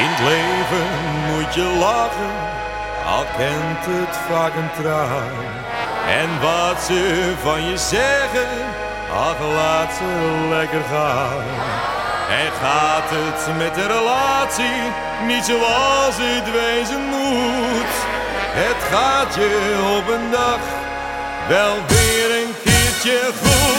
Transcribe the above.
In het leven moet je lachen, al kent het vaak een traan. En wat ze van je zeggen, ach laat ze lekker gaan. En gaat het met de relatie niet zoals het wijzen moet? Het gaat je op een dag wel weer een keertje goed.